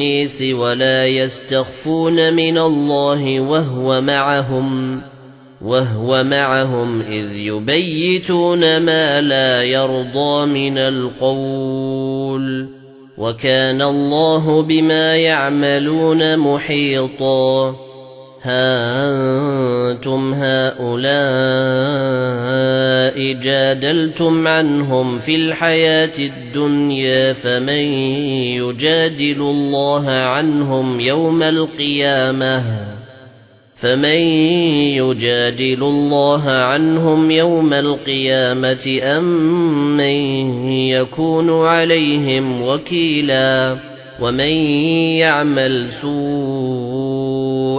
النيس ولا يستخفون من الله وهو معهم وهو معهم إذ يبيتون ما لا يرضى من القول. وكان الله بما يعملون محيطا. ها أنتم هؤلاء جادلتم عنهم في الحياة الدنيا فمن يجادل الله عنهم يوم القيامة؟ فمن يجادل الله عنهم يوم القيامة أم من يكون عليهم وكيلا؟ ومن يعمل سوءا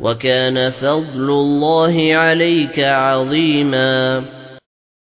وكان فضل الله عليك عظيماً.